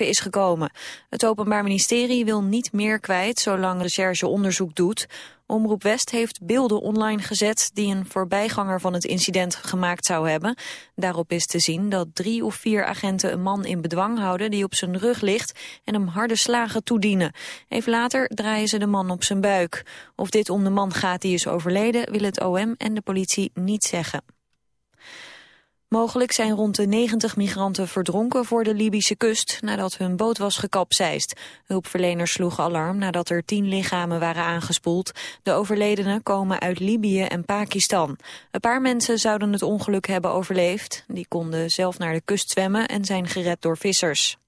is gekomen. Het Openbaar Ministerie wil niet meer kwijt zolang recherche onderzoek doet. Omroep West heeft beelden online gezet die een voorbijganger van het incident gemaakt zou hebben. Daarop is te zien dat drie of vier agenten een man in bedwang houden die op zijn rug ligt en hem harde slagen toedienen. Even later draaien ze de man op zijn buik. Of dit om de man gaat die is overleden wil het OM en de politie niet zeggen. Mogelijk zijn rond de 90 migranten verdronken voor de Libische kust nadat hun boot was gekapseist. Hulpverleners sloegen alarm nadat er tien lichamen waren aangespoeld. De overledenen komen uit Libië en Pakistan. Een paar mensen zouden het ongeluk hebben overleefd. Die konden zelf naar de kust zwemmen en zijn gered door vissers.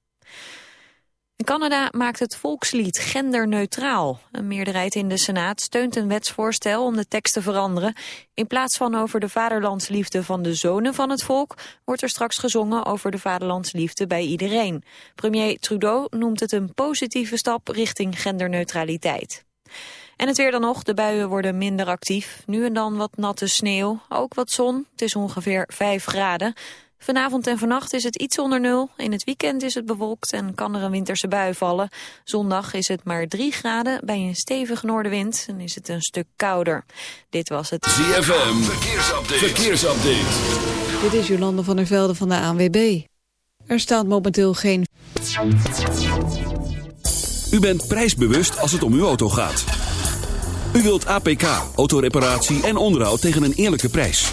Canada maakt het volkslied genderneutraal. Een meerderheid in de Senaat steunt een wetsvoorstel om de tekst te veranderen. In plaats van over de vaderlandsliefde van de zonen van het volk... wordt er straks gezongen over de vaderlandsliefde bij iedereen. Premier Trudeau noemt het een positieve stap richting genderneutraliteit. En het weer dan nog, de buien worden minder actief. Nu en dan wat natte sneeuw, ook wat zon. Het is ongeveer 5 graden. Vanavond en vannacht is het iets onder nul. In het weekend is het bewolkt en kan er een winterse bui vallen. Zondag is het maar 3 graden bij een stevige noordenwind en is het een stuk kouder. Dit was het ZFM Verkeersupdate. Verkeersupdate. Dit is Jolande van der Velde van de ANWB. Er staat momenteel geen... U bent prijsbewust als het om uw auto gaat. U wilt APK, autoreparatie en onderhoud tegen een eerlijke prijs.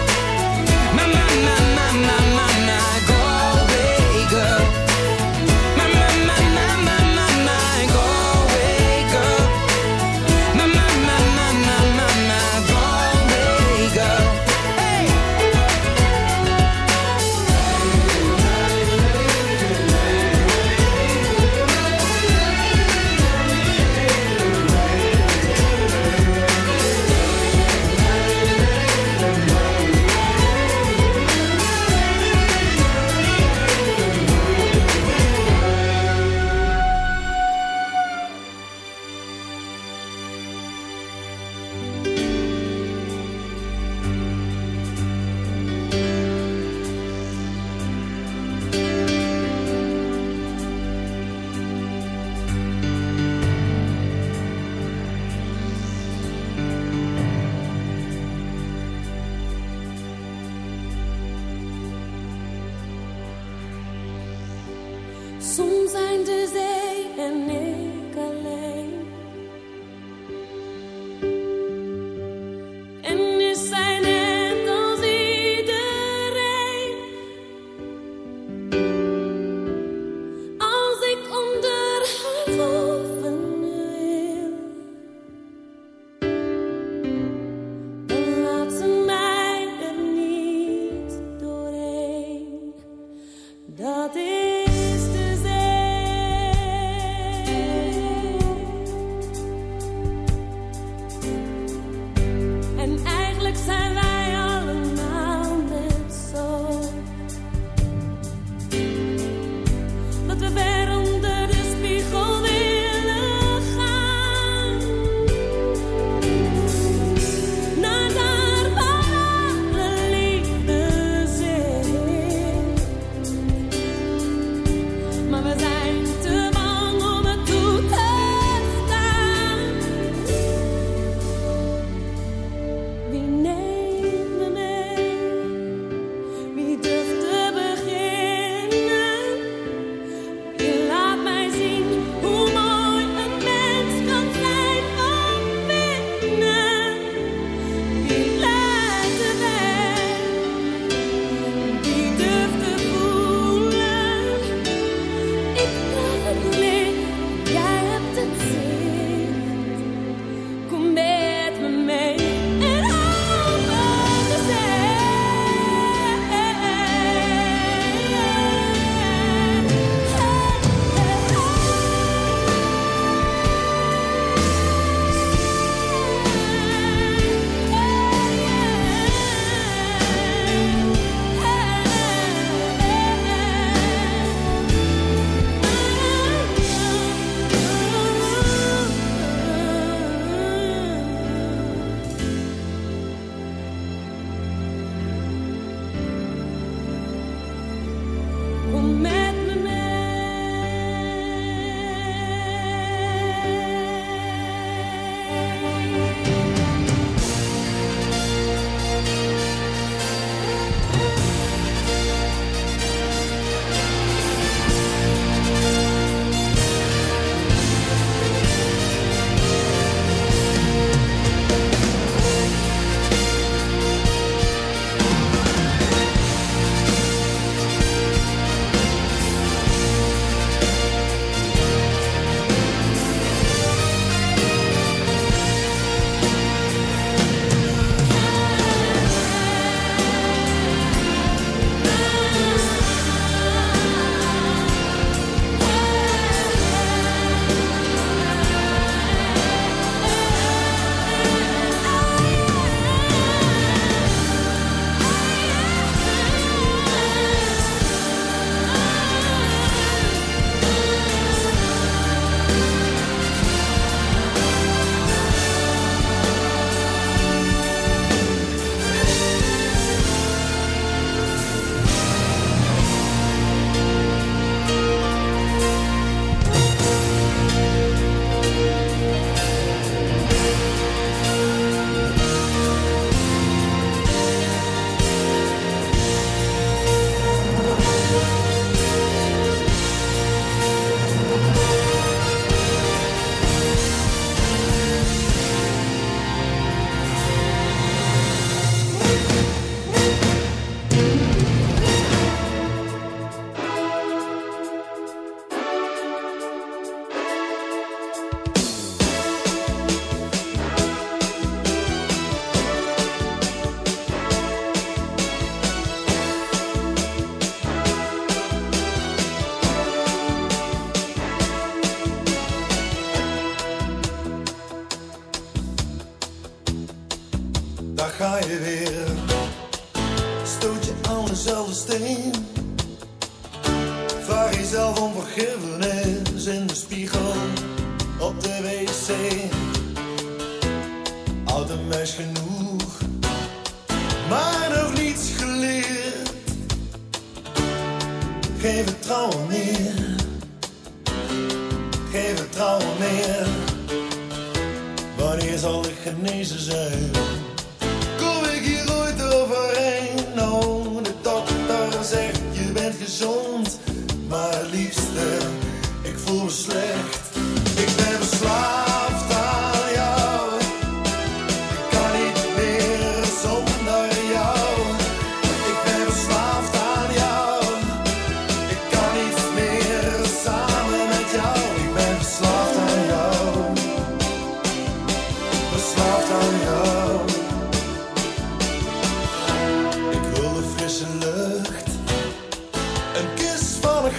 My,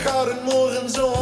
gouden morgenzon.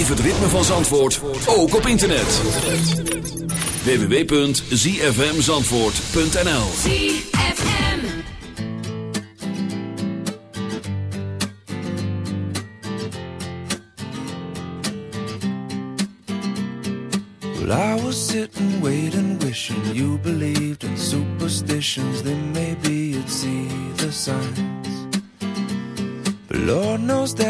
Beleef het ritme van Zandvoort, ook op internet. www.zfmzandvoort.nl ZFM. Well, I was sitting, waiting, wishing you believed in superstitions. Then maybe you'd see the signs. But Lord knows that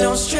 don't stress.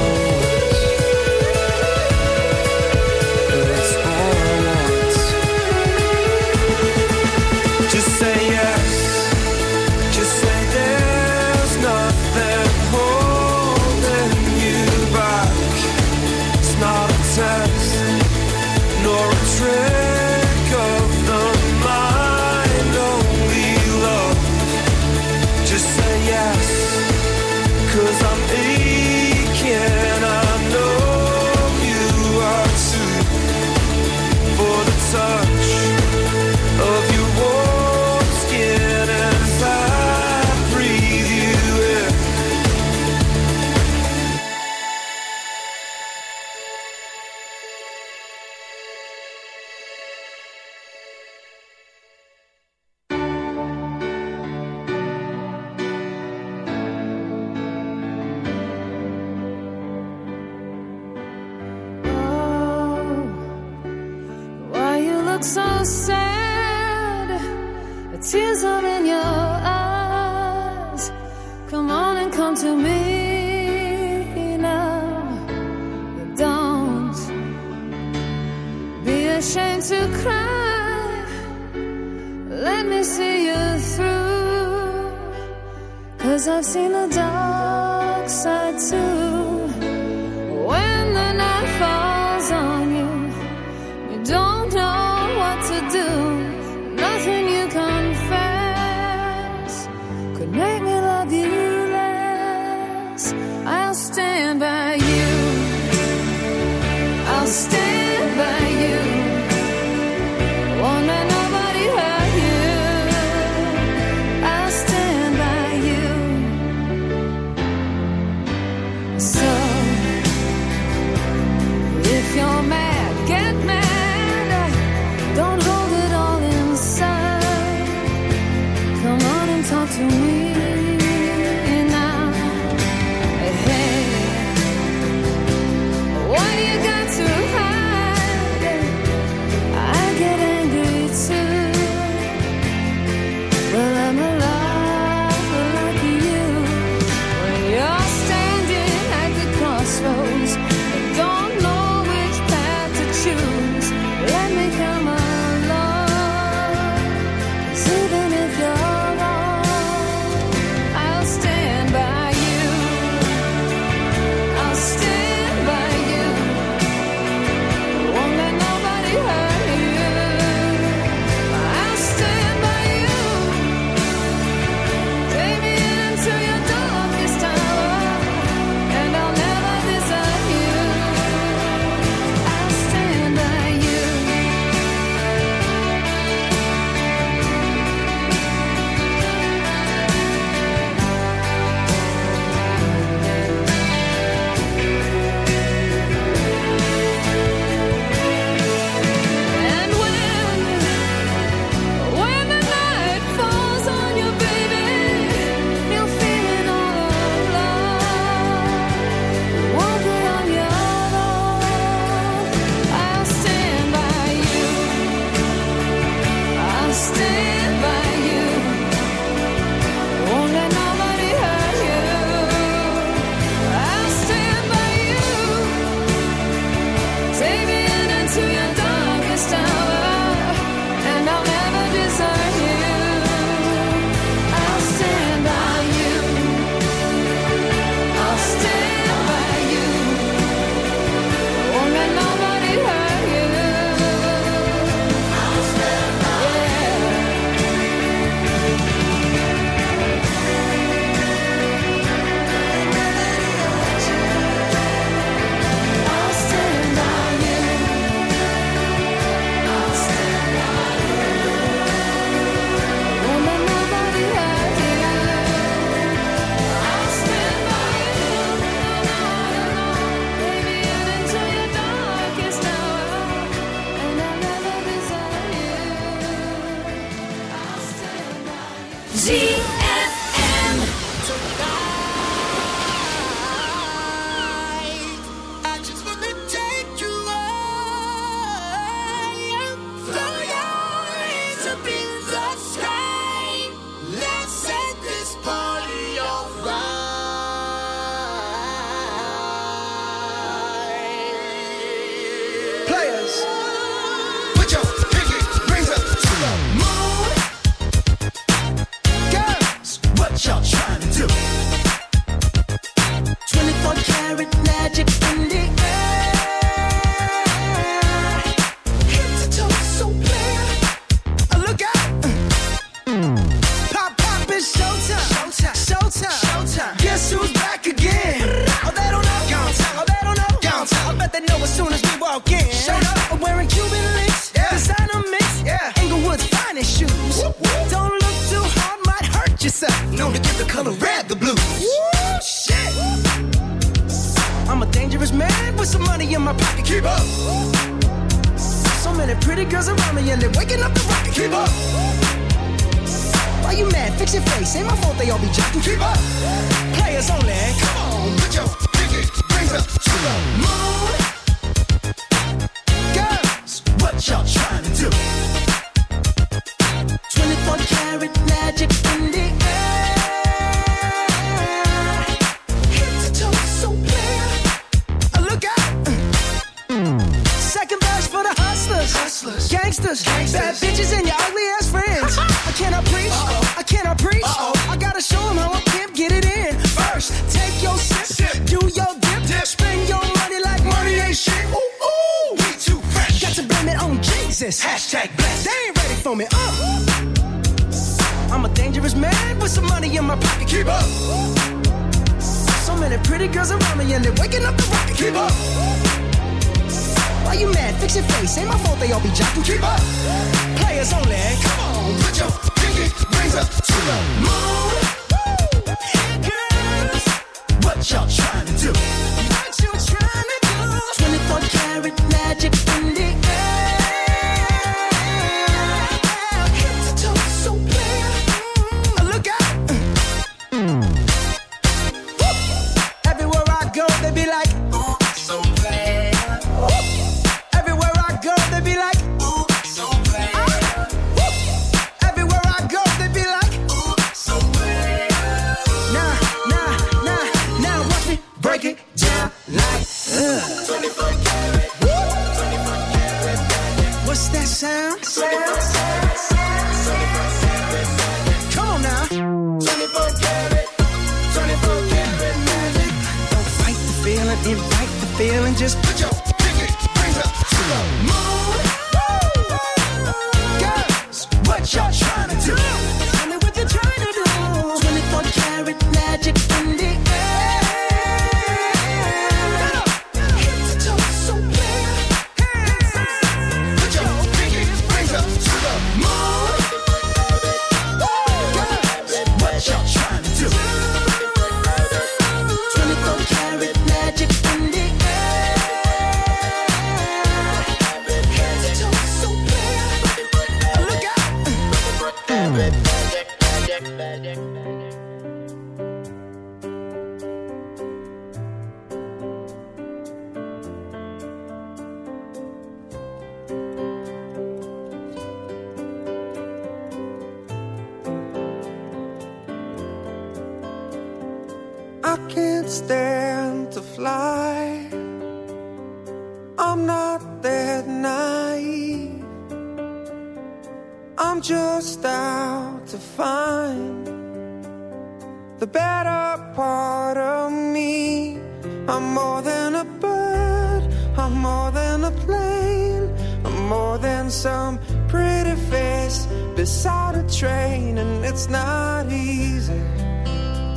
I'm more than a bird, I'm more than a plane, I'm more than some pretty face beside a train, and it's not easy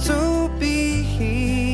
to be here.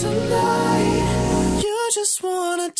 tonight. You just wanna.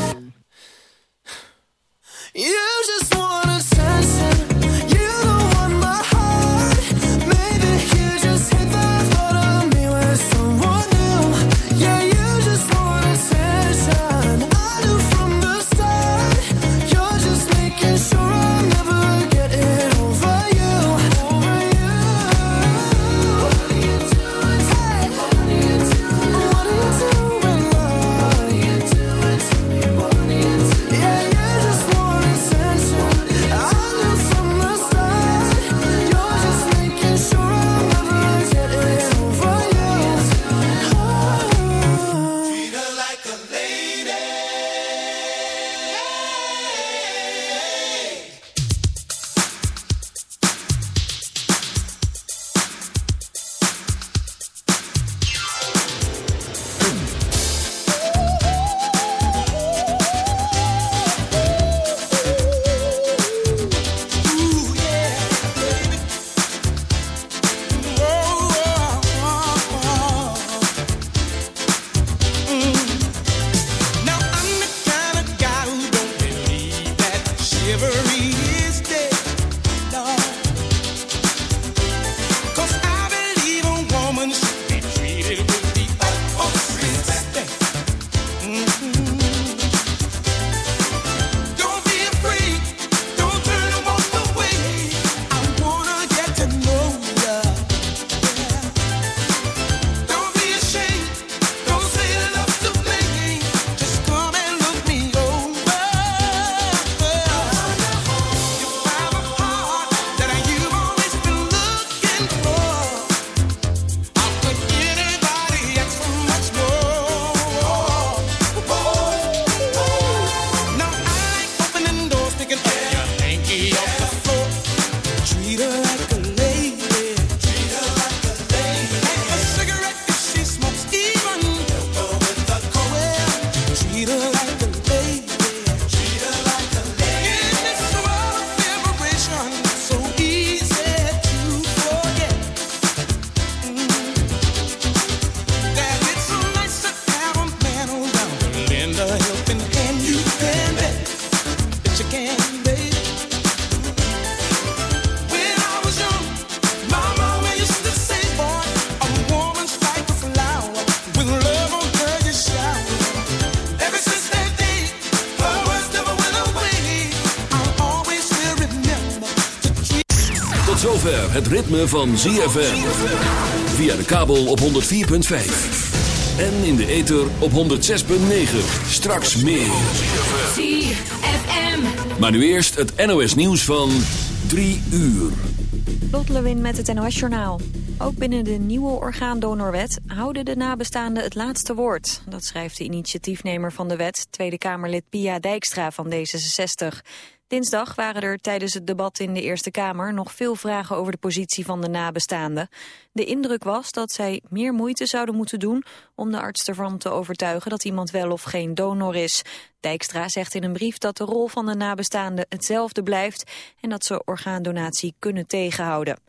ritme van ZFM. Via de kabel op 104.5. En in de ether op 106.9. Straks meer. ZFM. Maar nu eerst het NOS nieuws van 3 uur. Lot met het NOS Journaal. Ook binnen de nieuwe orgaandonorwet houden de nabestaanden het laatste woord. Dat schrijft de initiatiefnemer van de wet, Tweede Kamerlid Pia Dijkstra van D66. Dinsdag waren er tijdens het debat in de Eerste Kamer nog veel vragen over de positie van de nabestaanden. De indruk was dat zij meer moeite zouden moeten doen om de arts ervan te overtuigen dat iemand wel of geen donor is. Dijkstra zegt in een brief dat de rol van de nabestaanden hetzelfde blijft en dat ze orgaandonatie kunnen tegenhouden.